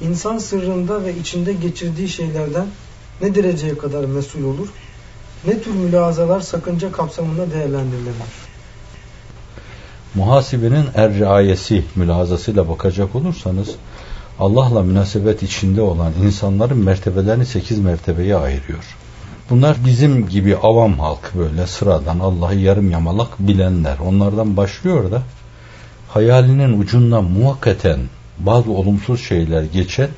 insan sırrında ve içinde geçirdiği şeylerden ne dereceye kadar mesul olur? Ne tür mülazalar sakınca kapsamında değerlendirilebilir? Muhasebenin er-riayesi mülazasıyla bakacak olursanız Allah'la münasebet içinde olan insanların mertebelerini sekiz mertebeye ayırıyor. Bunlar bizim gibi avam halk böyle sıradan Allah'ı yarım yamalak bilenler. Onlardan başlıyor da hayalinin ucundan muhakkaten bazı olumsuz şeyler geçen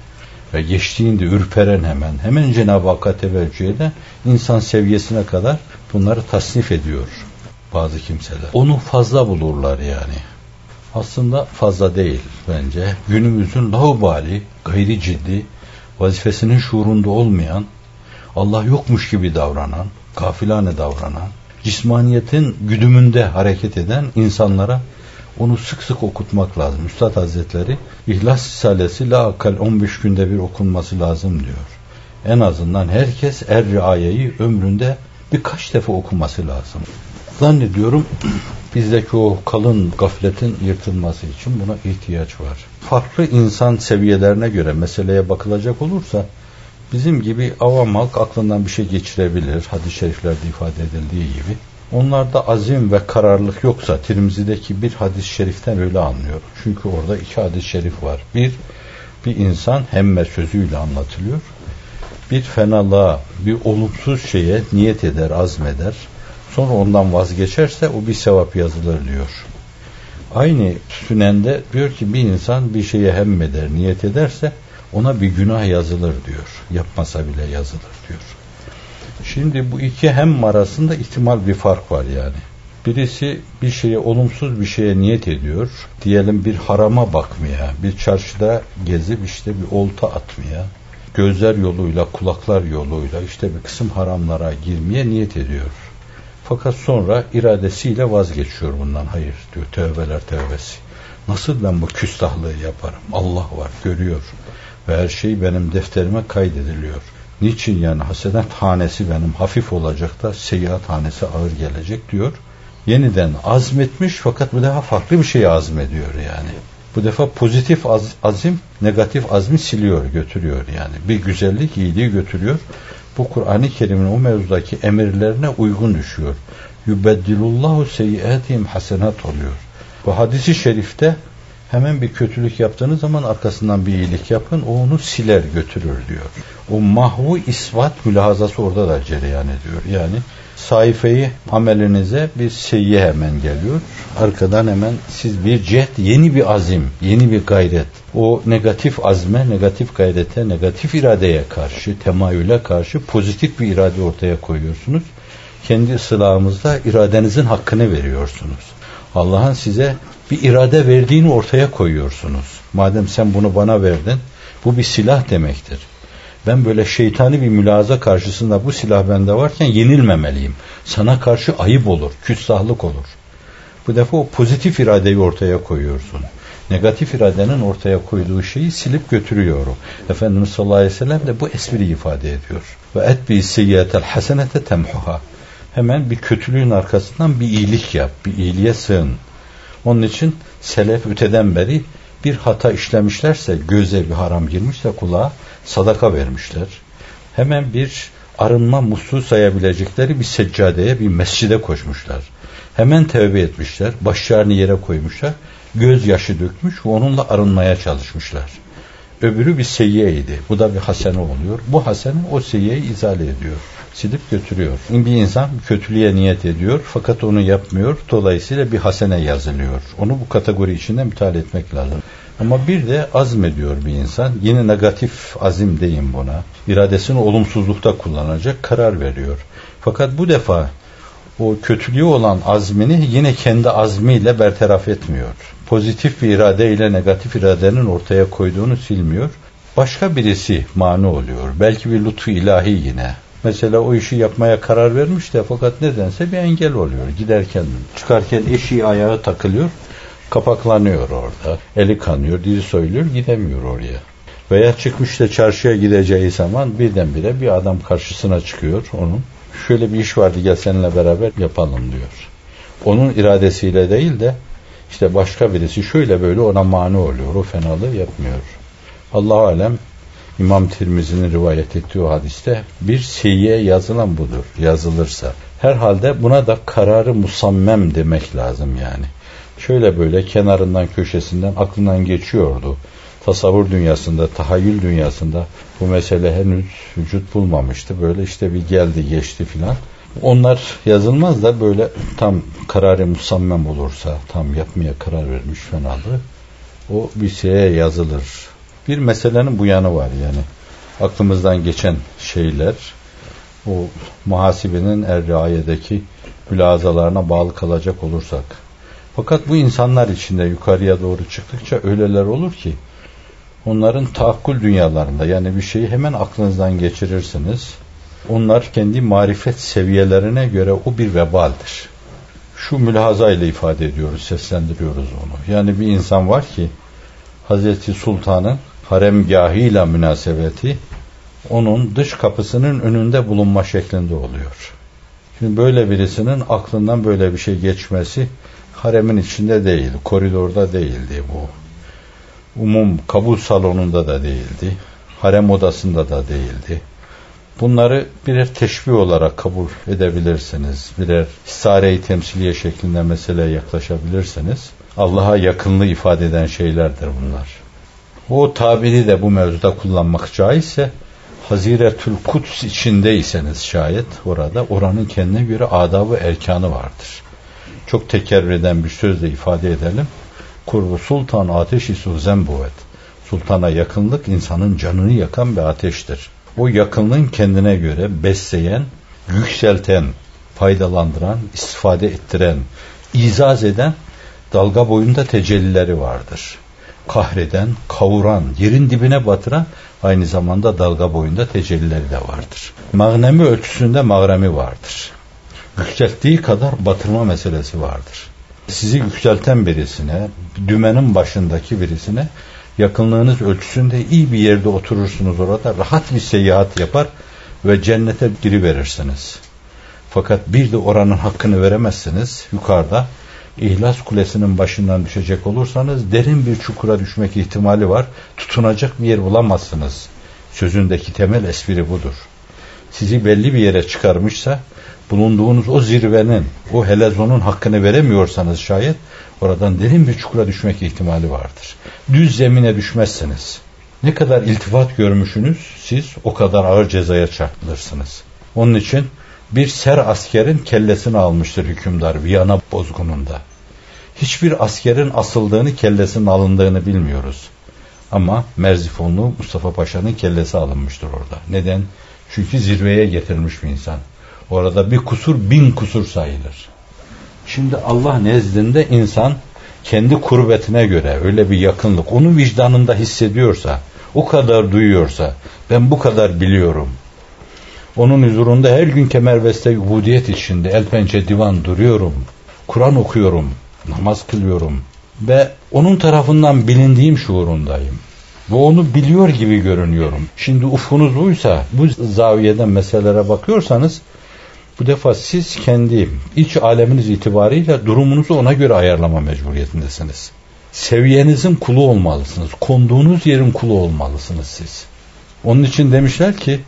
ve geçtiğinde ürperen hemen, hemen Cenab-ı Hakk'a teveccüh eden insan seviyesine kadar bunları tasnif ediyor bazı kimseler. Onu fazla bulurlar yani. Aslında fazla değil bence. Günümüzün laubali, gayri ciddi, vazifesinin şuurunda olmayan, Allah yokmuş gibi davranan, kafilane davranan, cismaniyetin güdümünde hareket eden insanlara onu sık sık okutmak lazım. Üstad Hazretleri İhlas Risalesi la akal 15 günde bir okunması lazım diyor. En azından herkes er riayeyi ömründe birkaç defa okuması lazım. Zannediyorum bizdeki o kalın gafletin yırtılması için buna ihtiyaç var. Farklı insan seviyelerine göre meseleye bakılacak olursa bizim gibi avam halk aklından bir şey geçirebilir. Hadis-i şeriflerde ifade edildiği gibi. Onlarda azim ve kararlılık yoksa Tirmizi'deki bir hadis-i şeriften öyle anlıyor. Çünkü orada iki hadis-i şerif var. Bir, bir insan hemme sözüyle anlatılıyor. Bir fenalığa, bir olumsuz şeye niyet eder, azmeder. Sonra ondan vazgeçerse o bir sevap yazılır diyor. Aynı sünende diyor ki bir insan bir şeye hemmeder, niyet ederse ona bir günah yazılır diyor. Yapmasa bile yazılır diyor. Şimdi bu iki hem arasında ihtimal bir fark var yani. Birisi bir şeye olumsuz bir şeye niyet ediyor. Diyelim bir harama bakmaya, bir çarşıda gezip işte bir olta atmaya, gözler yoluyla, kulaklar yoluyla işte bir kısım haramlara girmeye niyet ediyor. Fakat sonra iradesiyle vazgeçiyor bundan. Hayır diyor tövbeler tövbesi. Nasıl ben bu küstahlığı yaparım? Allah var, görüyor. Ve her şey benim defterime kaydediliyor. Niçin yani hasenet hanesi benim hafif olacak da seyyiat hanesi ağır gelecek diyor. Yeniden azmetmiş fakat bu defa farklı bir şeyi azmediyor yani. Bu defa pozitif az, azim negatif azmi siliyor, götürüyor yani. Bir güzellik, iyiliği götürüyor. Bu Kur'an-ı Kerim'in o mevzudaki emirlerine uygun düşüyor. Yubeddilullahu seyyiatihim hasenat oluyor. Bu hadisi şerifte hemen bir kötülük yaptığınız zaman arkasından bir iyilik yapın, o onu siler götürür diyor. O mahvu isvat mülahazası orada da cereyan ediyor. Yani sayfayı amelinize bir seyyi hemen geliyor. Arkadan hemen siz bir cehd, yeni bir azim, yeni bir gayret. O negatif azme, negatif gayrete, negatif iradeye karşı, temayüle karşı pozitif bir irade ortaya koyuyorsunuz. Kendi ıslahımızda iradenizin hakkını veriyorsunuz. Allah'ın size bir irade verdiğini ortaya koyuyorsunuz. Madem sen bunu bana verdin, bu bir silah demektir. Ben böyle şeytani bir mülaza karşısında bu silah bende varken yenilmemeliyim. Sana karşı ayıp olur, küstahlık olur. Bu defa o pozitif iradeyi ortaya koyuyorsun. Negatif iradenin ortaya koyduğu şeyi silip götürüyor. Efendimiz sallallahu aleyhi ve sellem de bu espri ifade ediyor. Ve et bi seyyiyetel hasenete temhuha. Hemen bir kötülüğün arkasından bir iyilik yap, bir iyiliğe sığın. Onun için selef öteden beri bir hata işlemişlerse, göze bir haram girmişse kulağa sadaka vermişler. Hemen bir arınma musluğu sayabilecekleri bir seccadeye, bir mescide koşmuşlar. Hemen tevbe etmişler, başlarını yere koymuşlar, gözyaşı dökmüş ve onunla arınmaya çalışmışlar. Öbürü bir seyyeydi. Bu da bir hasene oluyor. Bu hasene o seyyeyi izale ediyor. Silip götürüyor. Bir insan kötülüğe niyet ediyor fakat onu yapmıyor. Dolayısıyla bir hasene yazılıyor. Onu bu kategori içinde müteala etmek lazım. Ama bir de azmediyor bir insan. Yine negatif azim deyin buna. İradesini olumsuzlukta kullanacak karar veriyor. Fakat bu defa o kötülüğü olan azmini yine kendi azmiyle bertaraf etmiyor. Pozitif bir irade ile negatif iradenin ortaya koyduğunu silmiyor. Başka birisi mani oluyor. Belki bir lütfu ilahi yine. Mesela o işi yapmaya karar vermiş de fakat nedense bir engel oluyor. Giderken, çıkarken eşiği ayağı takılıyor, kapaklanıyor orada. Eli kanıyor, dili soyuluyor, gidemiyor oraya. Veya çıkmış da çarşıya gideceği zaman birdenbire bir adam karşısına çıkıyor onun. Şöyle bir iş vardı gel seninle beraber yapalım diyor. Onun iradesiyle değil de işte başka birisi şöyle böyle ona mani oluyor. O fenalığı yapmıyor. Allah alem İmam Tirmizi'nin rivayet ettiği hadiste bir seyyiye yazılan budur yazılırsa. Herhalde buna da kararı musammem demek lazım yani. Şöyle böyle kenarından köşesinden aklından geçiyordu. Tasavvur dünyasında, tahayyül dünyasında bu mesele henüz vücut bulmamıştı. Böyle işte bir geldi geçti filan. Onlar yazılmaz da böyle tam kararı musammem olursa, tam yapmaya karar vermiş fenalığı, o bir şeye yazılır. Bir meselenin bu yanı var yani. Aklımızdan geçen şeyler, o muhasibenin er-riayedeki mülazalarına bağlı kalacak olursak. Fakat bu insanlar içinde yukarıya doğru çıktıkça öyleler olur ki, onların tahakkül dünyalarında yani bir şeyi hemen aklınızdan geçirirsiniz onlar kendi marifet seviyelerine göre o bir vebaldir. Şu mülahaza ile ifade ediyoruz, seslendiriyoruz onu. Yani bir insan var ki Hazreti Sultan'ın haremgahıyla münasebeti onun dış kapısının önünde bulunma şeklinde oluyor. Şimdi böyle birisinin aklından böyle bir şey geçmesi haremin içinde değil, koridorda değildi bu. Umum kabul salonunda da değildi. Harem odasında da değildi Bunları birer teşbih olarak kabul edebilirsiniz. Birer istare-i temsiliye şeklinde meseleye yaklaşabilirsiniz. Allah'a yakınlığı ifade eden şeylerdir bunlar. O tabiri de bu mevzuda kullanmak caizse Haziretül Kuds içindeyseniz şayet orada oranın kendine göre adabı erkanı vardır. Çok tekerrür eden bir sözle ifade edelim. Kurbu sultan ateşi zembuvet. Sultana yakınlık insanın canını yakan bir ateştir o yakınlığın kendine göre besleyen, yükselten, faydalandıran, istifade ettiren, izaz eden dalga boyunda tecellileri vardır. Kahreden, kavuran, yerin dibine batıran aynı zamanda dalga boyunda tecellileri de vardır. Magnemi ölçüsünde magremi vardır. Yükselttiği kadar batırma meselesi vardır. Sizi yükselten birisine, dümenin başındaki birisine yakınlığınız ölçüsünde iyi bir yerde oturursunuz orada rahat bir seyahat yapar ve cennete giriverirsiniz. Fakat bir de oranın hakkını veremezsiniz. Yukarıda İhlas Kulesi'nin başından düşecek olursanız derin bir çukura düşmek ihtimali var. Tutunacak bir yer bulamazsınız. Sözündeki temel espri budur. Sizi belli bir yere çıkarmışsa bulunduğunuz o zirvenin, o helezonun hakkını veremiyorsanız şayet oradan derin bir çukura düşmek ihtimali vardır. Düz zemine düşmezsiniz. Ne kadar iltifat görmüşsünüz siz o kadar ağır cezaya çarpılırsınız. Onun için bir ser askerin kellesini almıştır hükümdar Viyana bozgununda. Hiçbir askerin asıldığını kellesinin alındığını bilmiyoruz. Ama Merzifonlu Mustafa Paşa'nın kellesi alınmıştır orada. Neden? Çünkü zirveye getirilmiş bir insan. Orada bir kusur bin kusur sayılır. Şimdi Allah nezdinde insan kendi kurbetine göre öyle bir yakınlık onu vicdanında hissediyorsa, o kadar duyuyorsa, ben bu kadar biliyorum. Onun huzurunda her gün kemerbeste ubudiyet içinde el pençe divan duruyorum. Kur'an okuyorum, namaz kılıyorum ve onun tarafından bilindiğim şuurundayım. Ve onu biliyor gibi görünüyorum. Şimdi ufkunuz buysa bu zaviyeden meselelere bakıyorsanız bu defa siz kendi iç aleminiz itibariyle durumunuzu ona göre ayarlama mecburiyetindesiniz. Seviyenizin kulu olmalısınız. Konduğunuz yerin kulu olmalısınız siz. Onun için demişler ki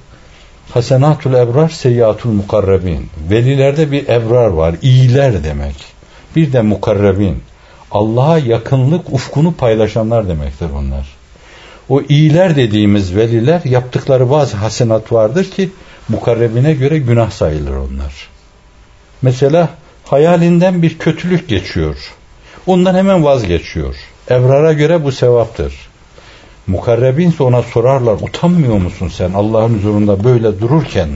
Hasenatul ebrar seyyatul mukarrebin. Velilerde bir ebrar var. iyiler demek. Bir de mukarrebin. Allah'a yakınlık ufkunu paylaşanlar demektir onlar. O iyiler dediğimiz veliler yaptıkları bazı hasenat vardır ki mukarrebine göre günah sayılır onlar. Mesela hayalinden bir kötülük geçiyor. Ondan hemen vazgeçiyor. Evrara göre bu sevaptır. Mukarrebinse ona sorarlar utanmıyor musun sen Allah'ın huzurunda böyle dururken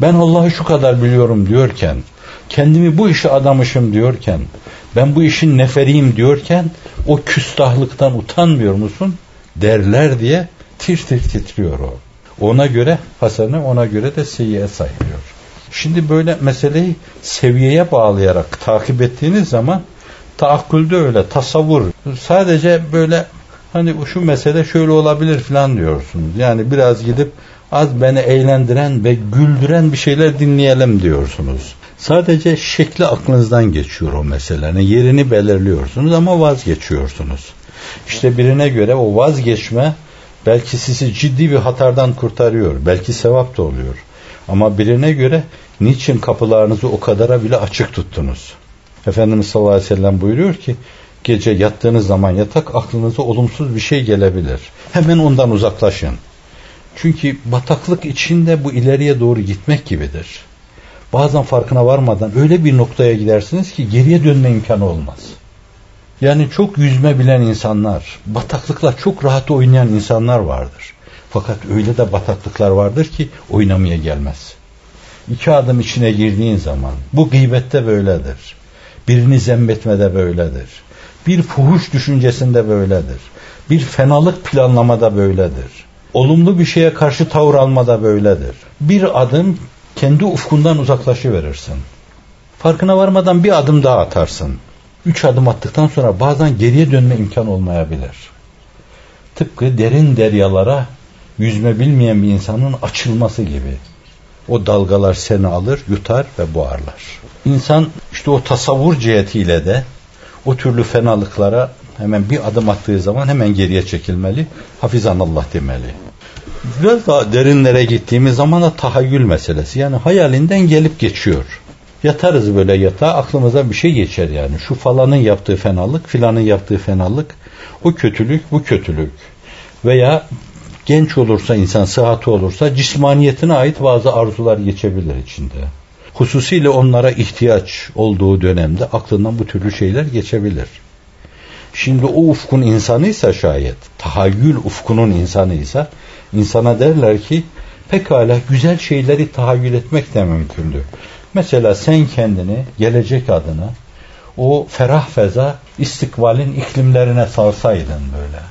ben Allah'ı şu kadar biliyorum diyorken kendimi bu işe adamışım diyorken ben bu işin neferiyim diyorken o küstahlıktan utanmıyor musun derler diye tir tir titriyor o. Ona göre hasene ona göre de seyyiye sayılıyor. Şimdi böyle meseleyi seviyeye bağlayarak takip ettiğiniz zaman taakkülde öyle tasavvur sadece böyle hani şu mesele şöyle olabilir falan diyorsunuz. Yani biraz gidip az beni eğlendiren ve güldüren bir şeyler dinleyelim diyorsunuz. Sadece şekli aklınızdan geçiyor o meselenin. Yerini belirliyorsunuz ama vazgeçiyorsunuz. İşte birine göre o vazgeçme Belki sizi ciddi bir hatardan kurtarıyor. Belki sevap da oluyor. Ama birine göre niçin kapılarınızı o kadara bile açık tuttunuz? Efendimiz sallallahu aleyhi ve sellem buyuruyor ki gece yattığınız zaman yatak aklınıza olumsuz bir şey gelebilir. Hemen ondan uzaklaşın. Çünkü bataklık içinde bu ileriye doğru gitmek gibidir. Bazen farkına varmadan öyle bir noktaya gidersiniz ki geriye dönme imkanı olmaz. Yani çok yüzme bilen insanlar, bataklıkla çok rahat oynayan insanlar vardır. Fakat öyle de bataklıklar vardır ki oynamaya gelmez. İki adım içine girdiğin zaman bu gıybette böyledir. Birini zemmetmede böyledir. Bir fuhuş düşüncesinde böyledir. Bir fenalık planlamada böyledir. Olumlu bir şeye karşı tavır almada böyledir. Bir adım kendi ufkundan uzaklaşıverirsin. Farkına varmadan bir adım daha atarsın. Üç adım attıktan sonra bazen geriye dönme imkan olmayabilir. Tıpkı derin deryalara yüzme bilmeyen bir insanın açılması gibi. O dalgalar seni alır, yutar ve boğarlar. İnsan işte o tasavvur cihetiyle de o türlü fenalıklara hemen bir adım attığı zaman hemen geriye çekilmeli. Hafizanallah demeli. Biraz daha derinlere gittiğimiz zaman da tahayyül meselesi. Yani hayalinden gelip geçiyor. Yatarız böyle yatağa aklımıza bir şey geçer yani. Şu falanın yaptığı fenalık, filanın yaptığı fenalık, o kötülük, bu kötülük. Veya genç olursa insan sıhhati olursa cismaniyetine ait bazı arzular geçebilir içinde. Hususiyle onlara ihtiyaç olduğu dönemde aklından bu türlü şeyler geçebilir. Şimdi o ufkun insanıysa şayet, tahayyül ufkunun insanıysa, insana derler ki pekala güzel şeyleri tahayyül etmek de mümkündür. Mesela sen kendini gelecek adına o ferah feza istikbalin iklimlerine salsaydın böyle.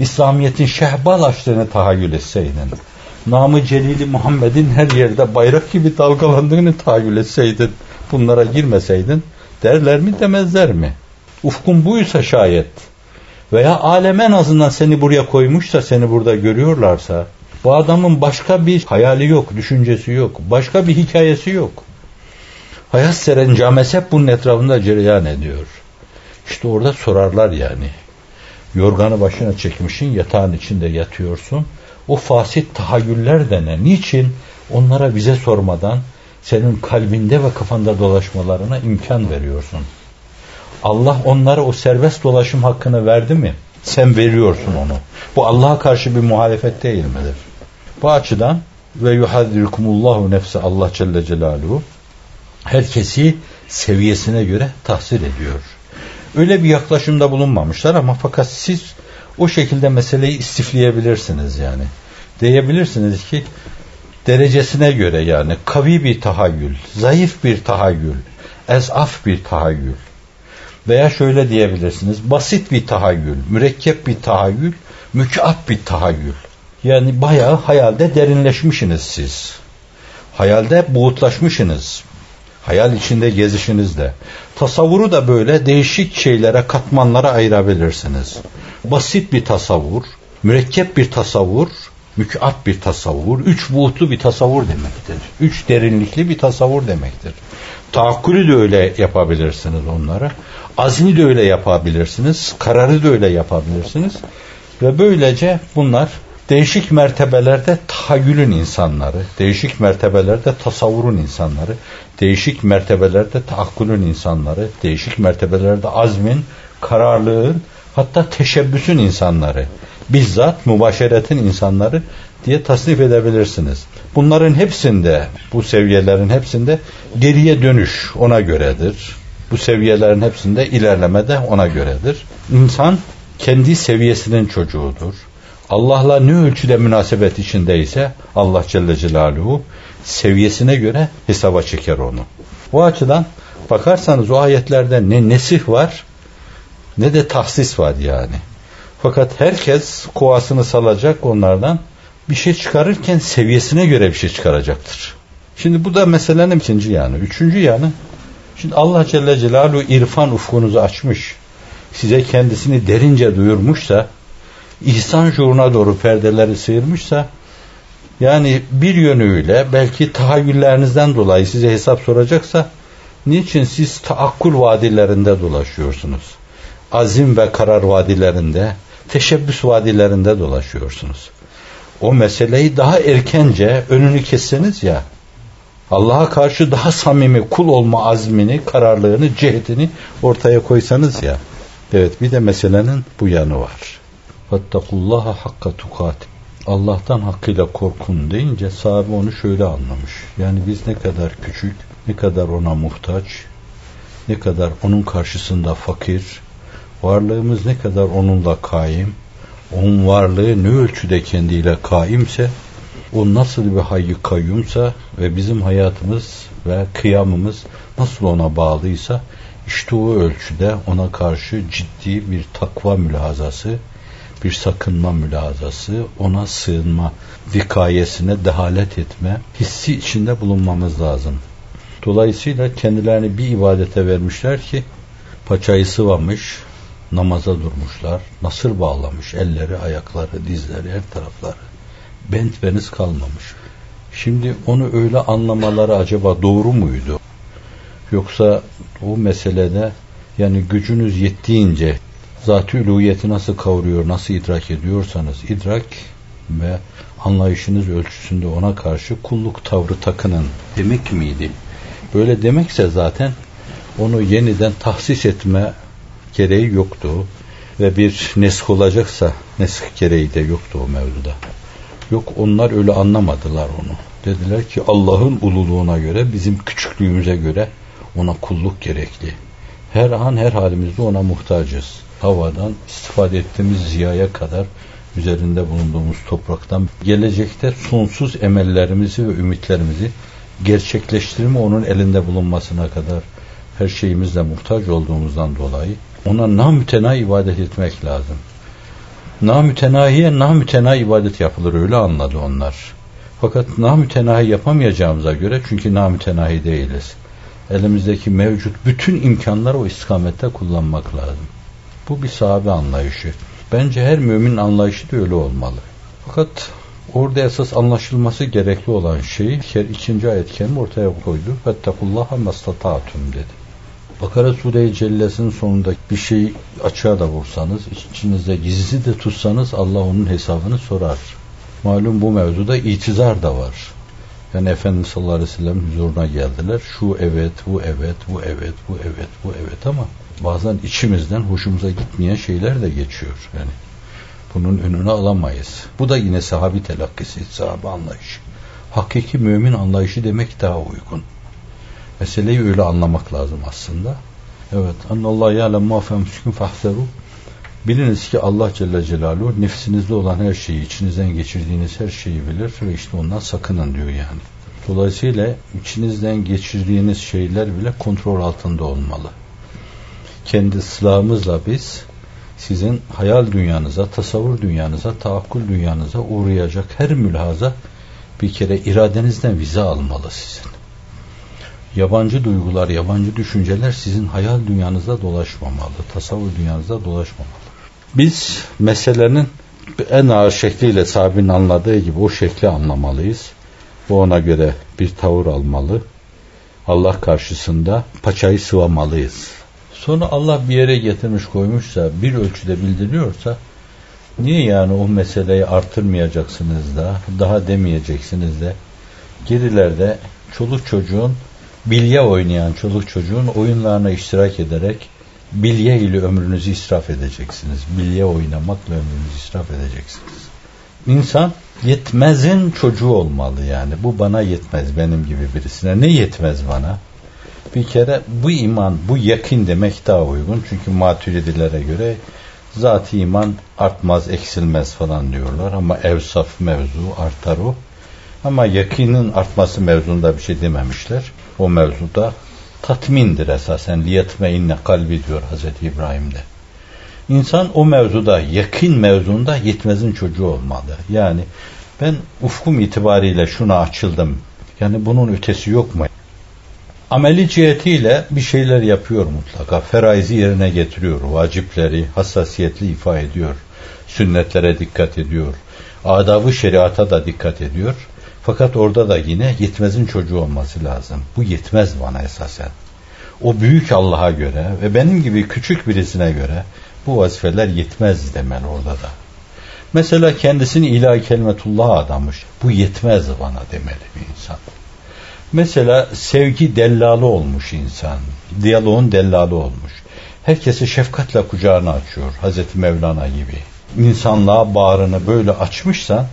İslamiyet'in şehbal açtığını tahayyül etseydin. Namı Celili Muhammed'in her yerde bayrak gibi dalgalandığını tahayyül etseydin. Bunlara girmeseydin derler mi demezler mi? Ufkun buysa şayet veya alem en azından seni buraya koymuşsa seni burada görüyorlarsa bu adamın başka bir hayali yok, düşüncesi yok, başka bir hikayesi yok. Hayat serencamesi hep bunun etrafında cereyan ediyor. İşte orada sorarlar yani. Yorganı başına çekmişsin, yatağın içinde yatıyorsun. O fasit tahayyüller de ne? Niçin onlara bize sormadan senin kalbinde ve kafanda dolaşmalarına imkan veriyorsun? Allah onlara o serbest dolaşım hakkını verdi mi? Sen veriyorsun onu. Bu Allah'a karşı bir muhalefet değil midir? Bu açıdan ve yuhadirikumullahu nefse Allah Celle Celaluhu herkesi seviyesine göre tahsil ediyor. Öyle bir yaklaşımda bulunmamışlar ama fakat siz o şekilde meseleyi istifleyebilirsiniz yani. Diyebilirsiniz ki derecesine göre yani kavi bir tahayyül, zayıf bir tahayyül, ezaf bir tahayyül veya şöyle diyebilirsiniz basit bir tahayyül, mürekkep bir tahayyül, mükaf bir tahayyül. Yani bayağı hayalde derinleşmişsiniz siz. Hayalde buğutlaşmışsınız. Hayal içinde gezişinizde. Tasavvuru da böyle değişik şeylere, katmanlara ayırabilirsiniz. Basit bir tasavvur, mürekkep bir tasavvur, mükaf bir tasavvur, üç buğutlu bir tasavvur demektir. Üç derinlikli bir tasavvur demektir. Tahakkülü de öyle yapabilirsiniz onlara. Azmi de öyle yapabilirsiniz. Kararı da öyle yapabilirsiniz. Ve böylece bunlar değişik mertebelerde tahayyülün insanları, değişik mertebelerde tasavvurun insanları, değişik mertebelerde taakkülün insanları, değişik mertebelerde azmin, kararlığın, hatta teşebbüsün insanları, bizzat mübaşeretin insanları diye tasnif edebilirsiniz. Bunların hepsinde, bu seviyelerin hepsinde geriye dönüş ona göredir. Bu seviyelerin hepsinde ilerleme de ona göredir. İnsan kendi seviyesinin çocuğudur. Allah'la ne ölçüde münasebet içindeyse Allah Celle Celaluhu seviyesine göre hesaba çeker onu. Bu açıdan bakarsanız o ayetlerde ne nesih var ne de tahsis var yani. Fakat herkes kovasını salacak onlardan bir şey çıkarırken seviyesine göre bir şey çıkaracaktır. Şimdi bu da meselenin ikinci yanı. Üçüncü yanı şimdi Allah Celle Celaluhu irfan ufkunuzu açmış. Size kendisini derince duyurmuşsa ihsan şuuruna doğru perdeleri sıyırmışsa yani bir yönüyle belki tahayyüllerinizden dolayı size hesap soracaksa niçin siz taakkul vadilerinde dolaşıyorsunuz? Azim ve karar vadilerinde, teşebbüs vadilerinde dolaşıyorsunuz. O meseleyi daha erkence önünü kesseniz ya Allah'a karşı daha samimi kul olma azmini, kararlılığını, cihetini ortaya koysanız ya. Evet bir de meselenin bu yanı var. Fattakullaha hakka tukat. Allah'tan hakkıyla korkun deyince sahabe onu şöyle anlamış. Yani biz ne kadar küçük, ne kadar ona muhtaç, ne kadar onun karşısında fakir, varlığımız ne kadar onunla kaim, onun varlığı ne ölçüde kendiyle kaimse, o nasıl bir hayy kayyumsa ve bizim hayatımız ve kıyamımız nasıl ona bağlıysa, işte o ölçüde ona karşı ciddi bir takva mülazası, bir sakınma mülazası, ona sığınma, vikayesine dehalet etme, hissi içinde bulunmamız lazım. Dolayısıyla kendilerini bir ibadete vermişler ki paçayı sıvamış, namaza durmuşlar, nasır bağlamış, elleri, ayakları, dizleri, her tarafları. Bent beniz kalmamış. Şimdi onu öyle anlamaları acaba doğru muydu? Yoksa o meselede yani gücünüz yettiğince zat-ı uluhiyeti nasıl kavuruyor, nasıl idrak ediyorsanız idrak ve anlayışınız ölçüsünde ona karşı kulluk tavrı takının demek miydi? Böyle demekse zaten onu yeniden tahsis etme gereği yoktu ve bir nesk olacaksa nesk gereği de yoktu o mevzuda. Yok onlar öyle anlamadılar onu. Dediler ki Allah'ın ululuğuna göre bizim küçüklüğümüze göre ona kulluk gerekli. Her an her halimizde ona muhtacız. Havadan istifade ettiğimiz ziyaya kadar üzerinde bulunduğumuz topraktan gelecekte sonsuz emellerimizi ve ümitlerimizi gerçekleştirme onun elinde bulunmasına kadar her şeyimizle muhtaç olduğumuzdan dolayı ona namütena ibadet etmek lazım. Namütenahiye namütena ibadet yapılır öyle anladı onlar. Fakat namütenahi yapamayacağımıza göre çünkü namütenahi değiliz. Elimizdeki mevcut bütün imkanları o istikamette kullanmak lazım. Bu bir sahabe anlayışı. Bence her mümin anlayışı da öyle olmalı. Fakat orada esas anlaşılması gerekli olan şeyi ikinci ayet kerime ortaya koydu. Fettekullaha mastatatum dedi. Bakara Sure-i Celles'in sonunda bir şey açığa da vursanız, içinizde gizli de tutsanız Allah onun hesabını sorar. Malum bu mevzuda itizar da var. Yani Efendimiz sallallahu aleyhi ve sellem huzuruna geldiler. Şu evet, bu evet, bu evet, bu evet, bu evet ama bazen içimizden hoşumuza gitmeyen şeyler de geçiyor. Yani bunun önünü alamayız. Bu da yine sahabi telakkisi, sahabe anlayışı. Hakiki mümin anlayışı demek daha uygun. Meseleyi öyle anlamak lazım aslında. Evet. Annallahu ya'lem ma femsükün fahzeru. Biliniz ki Allah Celle Celaluhu nefsinizde olan her şeyi, içinizden geçirdiğiniz her şeyi bilir ve işte ondan sakının diyor yani. Dolayısıyla içinizden geçirdiğiniz şeyler bile kontrol altında olmalı. Kendi ıslahımızla biz sizin hayal dünyanıza, tasavvur dünyanıza, taakkul dünyanıza uğrayacak her mülhaza bir kere iradenizden vize almalı sizin yabancı duygular, yabancı düşünceler sizin hayal dünyanızda dolaşmamalı, tasavvur dünyanızda dolaşmamalı. Biz meselenin en ağır şekliyle sahabinin anladığı gibi o şekli anlamalıyız. Bu ona göre bir tavır almalı. Allah karşısında paçayı sıvamalıyız. Sonra Allah bir yere getirmiş koymuşsa, bir ölçüde bildiriyorsa, niye yani o meseleyi artırmayacaksınız da, daha demeyeceksiniz de, gerilerde çoluk çocuğun bilye oynayan çoluk çocuğun oyunlarına iştirak ederek bilye ile ömrünüzü israf edeceksiniz. Bilye oynamakla ömrünüzü israf edeceksiniz. İnsan yetmezin çocuğu olmalı yani. Bu bana yetmez benim gibi birisine. Ne yetmez bana? Bir kere bu iman, bu yakin demek daha uygun. Çünkü maturidilere göre zat iman artmaz, eksilmez falan diyorlar. Ama evsaf mevzu artar o. Ama yakinin artması mevzunda bir şey dememişler o mevzuda tatmindir esasen liyetme inne kalbi diyor Hazreti İbrahim'de. İnsan o mevzuda, yakın mevzunda yetmezin çocuğu olmalı. Yani ben ufkum itibariyle şuna açıldım. Yani bunun ötesi yok mu? Ameli cihetiyle bir şeyler yapıyor mutlaka. Feraizi yerine getiriyor. Vacipleri hassasiyetli ifa ediyor. Sünnetlere dikkat ediyor. Adabı şeriata da dikkat ediyor. Fakat orada da yine yetmezin çocuğu olması lazım. Bu yetmez bana esasen. O büyük Allah'a göre ve benim gibi küçük birisine göre bu vazifeler yetmez demeli orada da. Mesela kendisini ilahi kelimetullah adamış. Bu yetmez bana demeli bir insan. Mesela sevgi dellalı olmuş insan. Diyaloğun dellalı olmuş. Herkesi şefkatle kucağına açıyor. Hazreti Mevlana gibi. İnsanlığa bağrını böyle açmışsan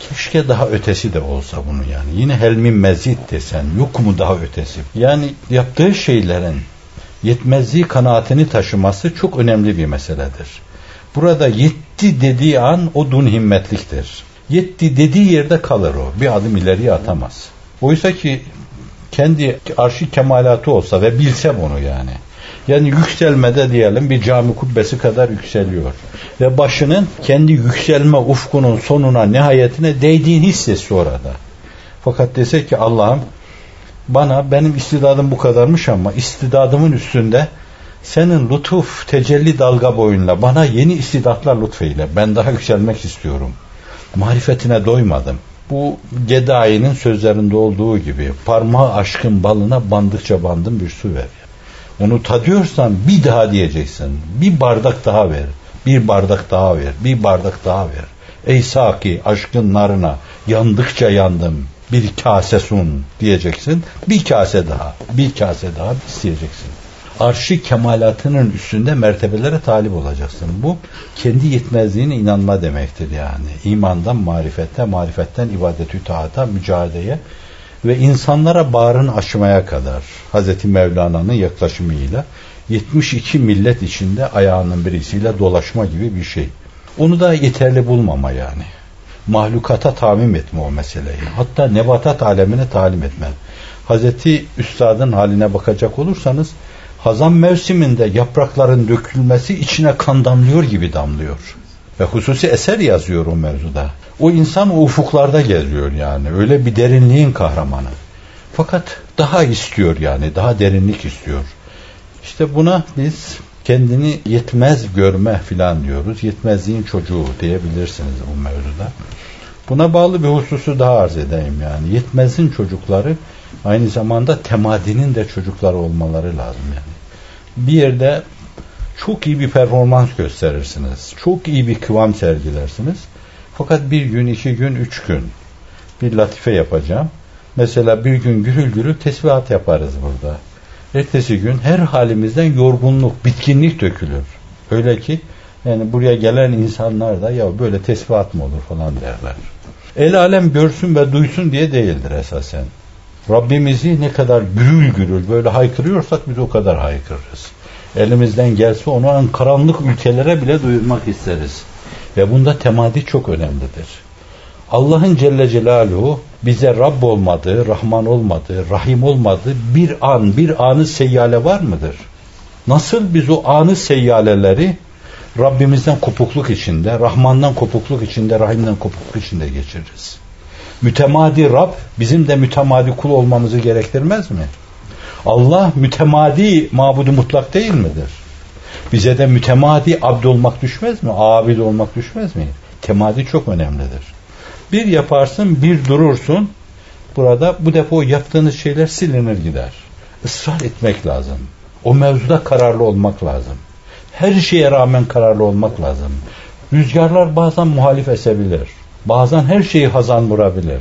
keşke daha ötesi de olsa bunu yani. Yine helmin mezit desen yok mu daha ötesi? Yani yaptığı şeylerin yetmezliği kanaatini taşıması çok önemli bir meseledir. Burada yetti dediği an o dun himmetliktir. Yetti dediği yerde kalır o. Bir adım ileriye atamaz. Oysa ki kendi arşi kemalatı olsa ve bilse bunu yani. Yani yükselmede diyelim bir cami kubbesi kadar yükseliyor. Ve başının kendi yükselme ufkunun sonuna, nihayetine değdiğini hissesi orada. Fakat dese ki Allah'ım bana benim istidadım bu kadarmış ama istidadımın üstünde senin lütuf, tecelli dalga boyunla bana yeni istidatlar lütfeyle. Ben daha yükselmek istiyorum. Marifetine doymadım. Bu Gedai'nin sözlerinde olduğu gibi parmağı aşkın balına bandıkça bandım bir su ver. Onu tadıyorsan bir daha diyeceksin. Bir bardak daha ver. Bir bardak daha ver. Bir bardak daha ver. Ey Saki aşkın narına yandıkça yandım. Bir kase sun diyeceksin. Bir kase daha. Bir kase daha isteyeceksin arşi kemalatının üstünde mertebelere talip olacaksın. Bu kendi yetmezliğine inanma demektir yani. İmandan marifette, marifetten ibadetü taata, mücadeleye ve insanlara bağrını açmaya kadar Hz. Mevlana'nın yaklaşımıyla 72 millet içinde ayağının birisiyle dolaşma gibi bir şey. Onu da yeterli bulmama yani. Mahlukata tamim etme o meseleyi. Hatta nebatat alemine talim etme. Hazreti Üstad'ın haline bakacak olursanız hazan mevsiminde yaprakların dökülmesi içine kan damlıyor gibi damlıyor. Ve hususi eser yazıyor o mevzuda. O insan o ufuklarda geziyor yani. Öyle bir derinliğin kahramanı. Fakat daha istiyor yani. Daha derinlik istiyor. İşte buna biz kendini yetmez görme filan diyoruz. Yetmezliğin çocuğu diyebilirsiniz bu mevzuda. Buna bağlı bir hususu daha arz edeyim yani. Yetmezin çocukları aynı zamanda temadinin de çocukları olmaları lazım yani. Bir yerde çok iyi bir performans gösterirsiniz. Çok iyi bir kıvam sergilersiniz. Fakat bir gün, iki gün, üç gün bir latife yapacağım. Mesela bir gün gürül gürül tesbihat yaparız burada. Ertesi gün her halimizden yorgunluk, bitkinlik dökülür. Öyle ki yani buraya gelen insanlar da ya böyle tesbihat mı olur falan derler. El alem görsün ve duysun diye değildir esasen. Rabbimizi ne kadar gürül gürül böyle haykırıyorsak biz o kadar haykırırız. Elimizden gelse onu en karanlık ülkelere bile duyurmak isteriz. Ve bunda temadi çok önemlidir. Allah'ın Celle Celaluhu bize Rabb olmadığı, Rahman olmadığı, Rahim olmadığı bir an, bir anı seyyale var mıdır? Nasıl biz o anı seyyaleleri Rabbimizden kopukluk içinde, Rahman'dan kopukluk içinde, Rahim'den kopukluk içinde geçiririz? Mütemadi Rab bizim de mütemadi kul olmamızı gerektirmez mi? Allah mütemadi mabudu mutlak değil midir? Bize de mütemadi abd olmak düşmez mi? Abid olmak düşmez mi? Temadi çok önemlidir. Bir yaparsın, bir durursun. Burada bu defa o yaptığınız şeyler silinir gider. Israr etmek lazım. O mevzuda kararlı olmak lazım. Her şeye rağmen kararlı olmak lazım. Rüzgarlar bazen muhalif esebilir. Bazen her şeyi hazan vurabilir.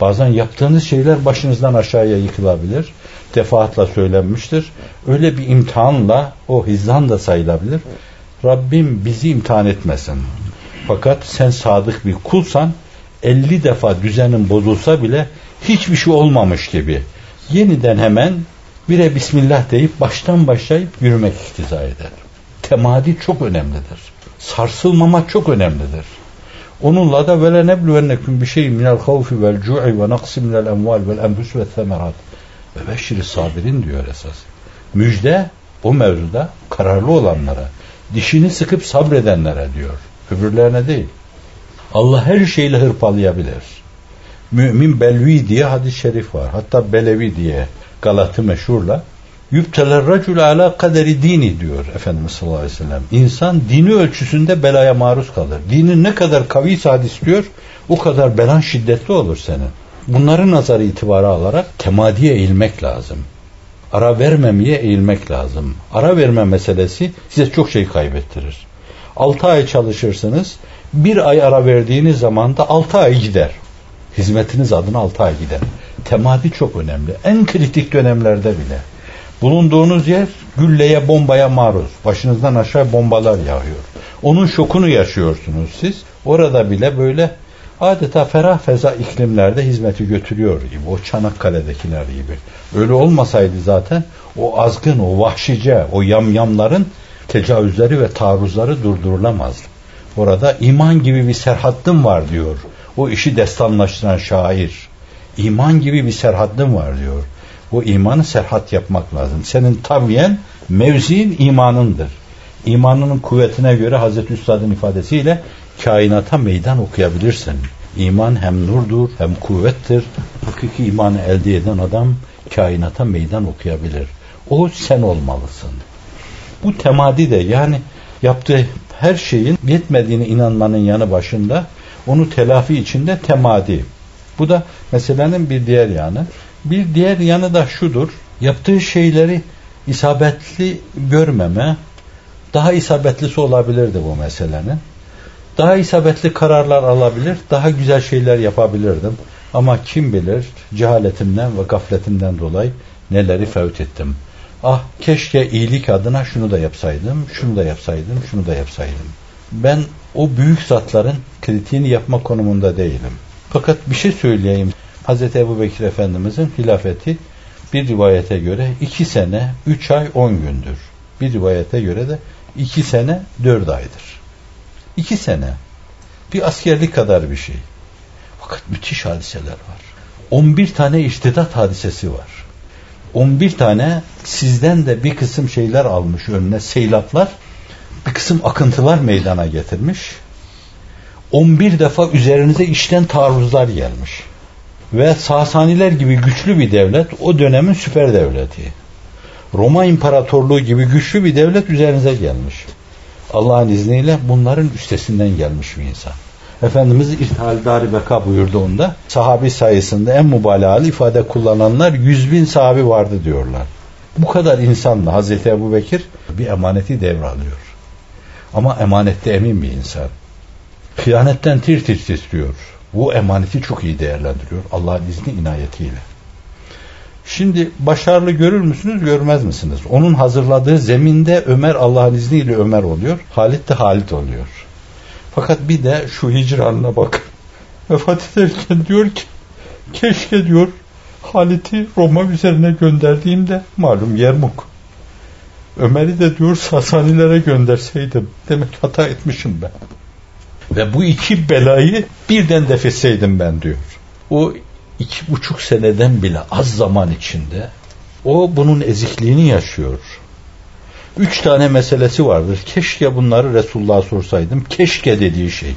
Bazen yaptığınız şeyler başınızdan aşağıya yıkılabilir. Defaatla söylenmiştir. Öyle bir imtihanla o hizan da sayılabilir. Rabbim bizi imtihan etmesin. Fakat sen sadık bir kulsan 50 defa düzenin bozulsa bile hiçbir şey olmamış gibi yeniden hemen bire Bismillah deyip baştan başlayıp yürümek iktiza eder. Temadi çok önemlidir. Sarsılmamak çok önemlidir. Onunla da vele bir şey minel havfi vel cu'i ve naqsi minel emval vel enfus ve semerat ve beşiri sabirin diyor esas. Müjde o mevzuda kararlı olanlara, dişini sıkıp sabredenlere diyor. Öbürlerine değil. Allah her şeyle hırpalayabilir. Mümin belvi diye hadis-i şerif var. Hatta belevi diye Galatı meşhurla Yübteler racul ala kaderi dini diyor Efendimiz sallallahu aleyhi ve sellem. İnsan dini ölçüsünde belaya maruz kalır. Dinin ne kadar kavi sadis diyor o kadar belan şiddetli olur senin. Bunları nazarı itibara alarak temadiye eğilmek lazım. Ara vermemeye eğilmek lazım. Ara verme meselesi size çok şey kaybettirir. 6 ay çalışırsınız. Bir ay ara verdiğiniz zaman da 6 ay gider. Hizmetiniz adına 6 ay gider. Temadi çok önemli. En kritik dönemlerde bile. Bulunduğunuz yer gülleye, bombaya maruz. Başınızdan aşağı bombalar yağıyor. Onun şokunu yaşıyorsunuz siz. Orada bile böyle adeta ferah feza iklimlerde hizmeti götürüyor gibi. O Çanakkale'dekiler gibi. Öyle olmasaydı zaten o azgın, o vahşice, o yamyamların tecavüzleri ve taarruzları durdurulamazdı. Orada iman gibi bir serhattım var diyor. O işi destanlaştıran şair. İman gibi bir serhattım var diyor. O imanı serhat yapmak lazım. Senin tabiyen mevziin imanındır. İmanının kuvvetine göre Hazreti Üstad'ın ifadesiyle kainata meydan okuyabilirsin. İman hem nurdur hem kuvvettir. Hakiki imanı elde eden adam kainata meydan okuyabilir. O sen olmalısın. Bu temadi de yani yaptığı her şeyin yetmediğine inanmanın yanı başında onu telafi içinde temadi. Bu da meselenin bir diğer yanı. Bir diğer yanı da şudur. Yaptığı şeyleri isabetli görmeme, daha isabetlisi olabilirdi bu meselenin. Daha isabetli kararlar alabilir, daha güzel şeyler yapabilirdim. Ama kim bilir cehaletimden ve gafletimden dolayı neleri fevt ettim. Ah keşke iyilik adına şunu da yapsaydım, şunu da yapsaydım, şunu da yapsaydım. Ben o büyük zatların kritiğini yapma konumunda değilim. Fakat bir şey söyleyeyim. Hz. Ebu Bekir Efendimizin hilafeti bir rivayete göre iki sene, üç ay, on gündür. Bir rivayete göre de iki sene, dört aydır. İki sene. Bir askerlik kadar bir şey. Fakat müthiş hadiseler var. 11 tane iştidat hadisesi var. 11 tane sizden de bir kısım şeyler almış önüne seylaplar, bir kısım akıntılar meydana getirmiş. 11 defa üzerinize işten taarruzlar gelmiş. Ve Sasaniler gibi güçlü bir devlet o dönemin süper devleti. Roma İmparatorluğu gibi güçlü bir devlet üzerinize gelmiş. Allah'ın izniyle bunların üstesinden gelmiş bir insan. Efendimiz İrtihal-i Beka buyurdu onda. Sahabi sayısında en mübalağalı ifade kullananlar yüz bin sahabi vardı diyorlar. Bu kadar insanla Hazreti Ebu Bekir bir emaneti devralıyor. Ama emanette emin bir insan. Kıyanetten tir tir titriyor. Bu emaneti çok iyi değerlendiriyor Allah'ın izni inayetiyle. Şimdi başarılı görür müsünüz, görmez misiniz? Onun hazırladığı zeminde Ömer Allah'ın izniyle Ömer oluyor. Halit de Halit oluyor. Fakat bir de şu hicranına bak. Vefat ederken diyor ki keşke diyor Halit'i Roma üzerine gönderdiğimde malum Yermuk. Ömer'i de diyor Sasanilere gönderseydim. Demek hata etmişim ben. Ve bu iki belayı birden defetseydim ben diyor. O iki buçuk seneden bile az zaman içinde o bunun ezikliğini yaşıyor. Üç tane meselesi vardır. Keşke bunları Resulullah'a sorsaydım. Keşke dediği şey.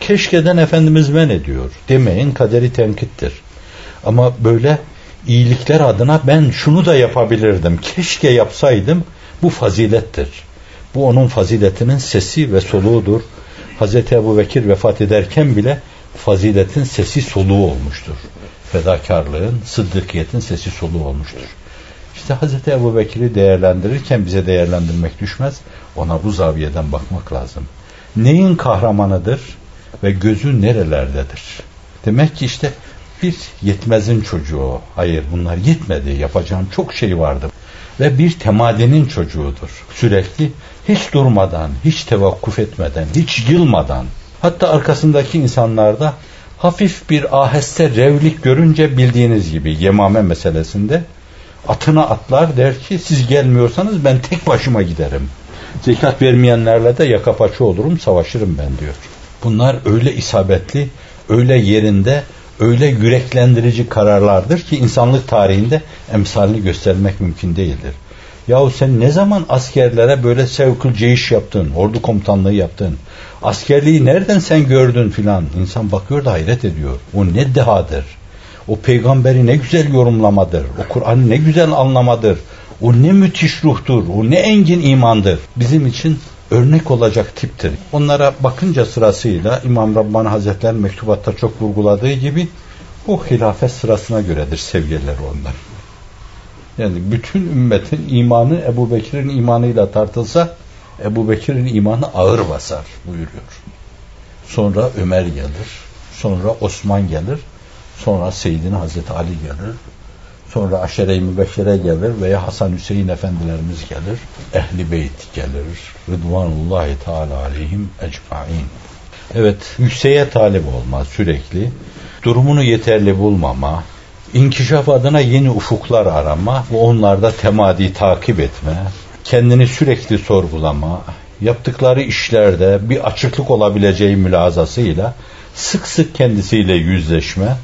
Keşkeden Efendimiz men ediyor. Demeyin kaderi tenkittir. Ama böyle iyilikler adına ben şunu da yapabilirdim. Keşke yapsaydım. Bu fazilettir. Bu onun faziletinin sesi ve soluğudur. Hazreti Ebu Bekir vefat ederken bile faziletin sesi soluğu olmuştur. Fedakarlığın, sıddıkiyetin sesi soluğu olmuştur. İşte Hazreti Ebu Bekir'i değerlendirirken bize değerlendirmek düşmez. Ona bu zaviyeden bakmak lazım. Neyin kahramanıdır ve gözü nerelerdedir? Demek ki işte bir yetmezin çocuğu. Hayır bunlar yetmedi. Yapacağım çok şey vardı. Ve bir temadinin çocuğudur. Sürekli hiç durmadan, hiç tevakkuf etmeden, hiç yılmadan hatta arkasındaki insanlarda hafif bir aheste revlik görünce bildiğiniz gibi yemame meselesinde atına atlar der ki siz gelmiyorsanız ben tek başıma giderim. Zekat vermeyenlerle de yaka paça olurum savaşırım ben diyor. Bunlar öyle isabetli, öyle yerinde, öyle yüreklendirici kararlardır ki insanlık tarihinde emsalini göstermek mümkün değildir. Yahu sen ne zaman askerlere böyle sevkül ceyiş yaptın, ordu komutanlığı yaptın, askerliği nereden sen gördün filan. İnsan bakıyor da hayret ediyor. O ne dehadır. O peygamberi ne güzel yorumlamadır. O Kur'an'ı ne güzel anlamadır. O ne müthiş ruhtur. O ne engin imandır. Bizim için örnek olacak tiptir. Onlara bakınca sırasıyla İmam Rabbani Hazretleri mektubatta çok vurguladığı gibi o hilafet sırasına göredir sevgiler onlar. Yani bütün ümmetin imanı Ebu Bekir'in imanıyla tartılsa Ebu Bekir'in imanı ağır basar buyuruyor. Sonra Ömer gelir. Sonra Osman gelir. Sonra Seyyidina Hazreti Ali gelir. Sonra Aşere-i Mübeşşere gelir veya Hasan Hüseyin efendilerimiz gelir. Ehli Beyt gelir. Rıdvanullahi Teala aleyhim ecmain. Evet, yükseğe talip olma sürekli. Durumunu yeterli bulmama, inkişaf adına yeni ufuklar arama ve onlarda temadi takip etme, kendini sürekli sorgulama, yaptıkları işlerde bir açıklık olabileceği mülazasıyla sık sık kendisiyle yüzleşme,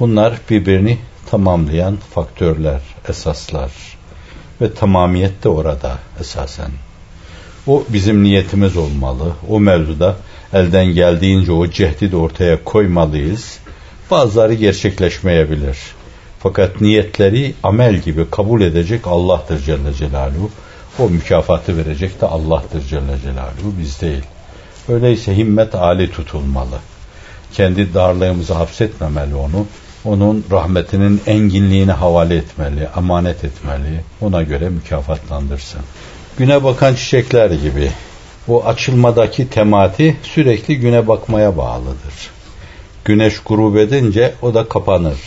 bunlar birbirini tamamlayan faktörler, esaslar ve tamamiyet de orada esasen. O bizim niyetimiz olmalı. O mevzuda elden geldiğince o cehdi de ortaya koymalıyız. Bazıları gerçekleşmeyebilir. Fakat niyetleri amel gibi kabul edecek Allah'tır Celle Celaluhu. O mükafatı verecek de Allah'tır Celle Celaluhu biz değil. Öyleyse himmet âli tutulmalı. Kendi darlığımızı hapsetmemeli onu. Onun rahmetinin enginliğine havale etmeli, emanet etmeli. Ona göre mükafatlandırsın. Güne bakan çiçekler gibi o açılmadaki temati sürekli güne bakmaya bağlıdır. Güneş grup edince o da kapanır.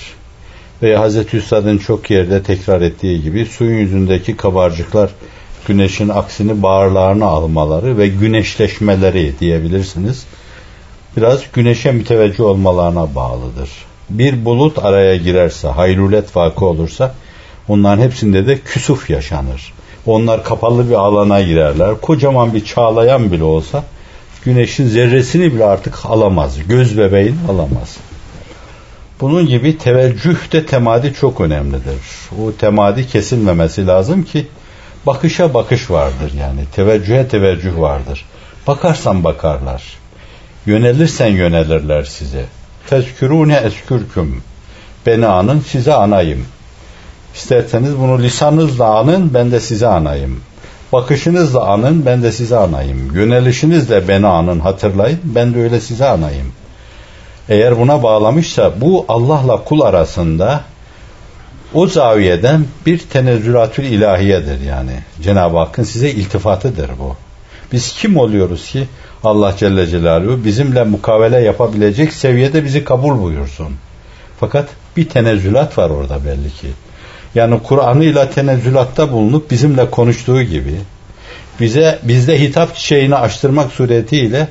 Veya Hazreti Üstad'ın çok yerde tekrar ettiği gibi suyun yüzündeki kabarcıklar güneşin aksini bağırlarına almaları ve güneşleşmeleri diyebilirsiniz. Biraz güneşe müteveccih olmalarına bağlıdır. Bir bulut araya girerse, hayrulet vakı olursa onların hepsinde de küsuf yaşanır. Onlar kapalı bir alana girerler. Kocaman bir çağlayan bile olsa güneşin zerresini bile artık alamaz. Göz bebeğin alamaz. Bunun gibi teveccüh de temadi çok önemlidir. O temadi kesilmemesi lazım ki bakışa bakış vardır yani. Teveccühe teveccüh vardır. Bakarsan bakarlar. Yönelirsen yönelirler size. Tezkürune eskürküm. Beni anın size anayım. İsterseniz bunu lisanınızla anın ben de size anayım. Bakışınızla anın ben de size anayım. Yönelişinizle beni anın hatırlayın ben de öyle size anayım. Eğer buna bağlamışsa bu Allah'la kul arasında o zaviyeden bir tenezzülatül ilahiyedir yani. Cenab-ı Hakk'ın size iltifatıdır bu. Biz kim oluyoruz ki Allah Celle Celaluhu bizimle mukavele yapabilecek seviyede bizi kabul buyursun. Fakat bir tenezzülat var orada belli ki. Yani Kur'an'ıyla tenezzülatta bulunup bizimle konuştuğu gibi bize bizde hitap çiçeğini açtırmak suretiyle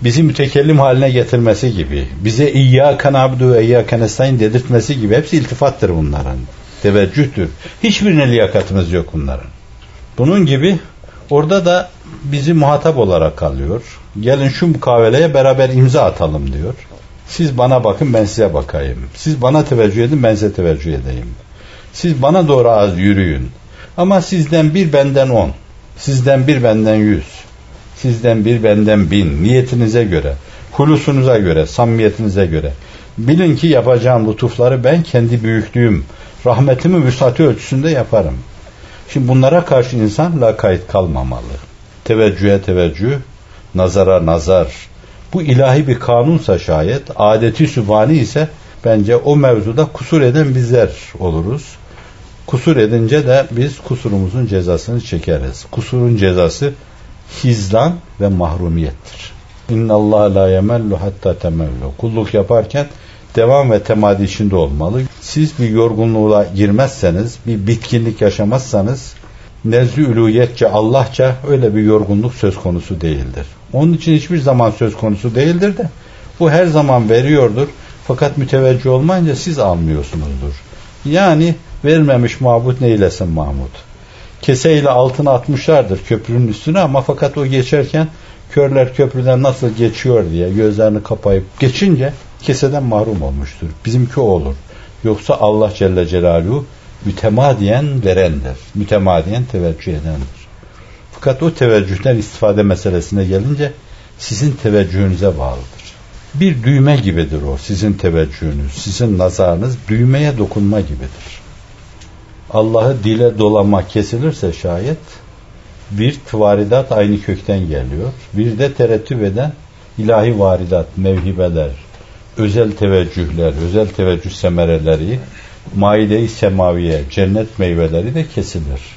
bizi mütekellim haline getirmesi gibi, bize İyyâke nabdu ve İyyâke nestaîn dedirtmesi gibi hepsi iltifattır bunların. Teveccühtür. Hiçbirine liyakatımız yok bunların. Bunun gibi orada da bizi muhatap olarak alıyor. Gelin şu mukaveleye beraber imza atalım diyor. Siz bana bakın ben size bakayım. Siz bana teveccüh edin ben size teveccüh edeyim. Siz bana doğru az yürüyün. Ama sizden bir benden on. Sizden bir benden yüz. Sizden bir benden bin. Niyetinize göre. Hulusunuza göre. Samimiyetinize göre. Bilin ki yapacağım lütufları ben kendi büyüklüğüm, rahmetimi vüsatı ölçüsünde yaparım. Şimdi bunlara karşı insan lakayt kalmamalı. Teveccühe teveccüh, nazara nazar. Bu ilahi bir kanunsa şayet, adeti sübhani ise bence o mevzuda kusur eden bizler oluruz. Kusur edince de biz kusurumuzun cezasını çekeriz. Kusurun cezası hizlan ve mahrumiyettir. İnna Allah la yemellu hatta temellu. Kulluk yaparken devam ve temadi içinde olmalı. Siz bir yorgunluğa girmezseniz, bir bitkinlik yaşamazsanız nezli üluyetçe Allahça öyle bir yorgunluk söz konusu değildir. Onun için hiçbir zaman söz konusu değildir de bu her zaman veriyordur. Fakat müteveccih olmayınca siz almıyorsunuzdur. Yani vermemiş mabut neylesin Mahmud. Keseyle altına atmışlardır köprünün üstüne ama fakat o geçerken körler köprüden nasıl geçiyor diye gözlerini kapayıp geçince keseden mahrum olmuştur. Bizimki o olur. Yoksa Allah Celle Celaluhu mütemadiyen verendir. Mütemadiyen teveccüh edendir. Fakat o teveccühten istifade meselesine gelince sizin teveccühünüze bağlıdır. Bir düğme gibidir o sizin teveccühünüz, sizin nazarınız düğmeye dokunma gibidir. Allah'ı dile dolama kesilirse şayet bir varidat aynı kökten geliyor. Bir de terettüp eden ilahi varidat, mevhibeler, özel teveccühler, özel teveccüh semereleri maide-i semaviye, cennet meyveleri de kesilir.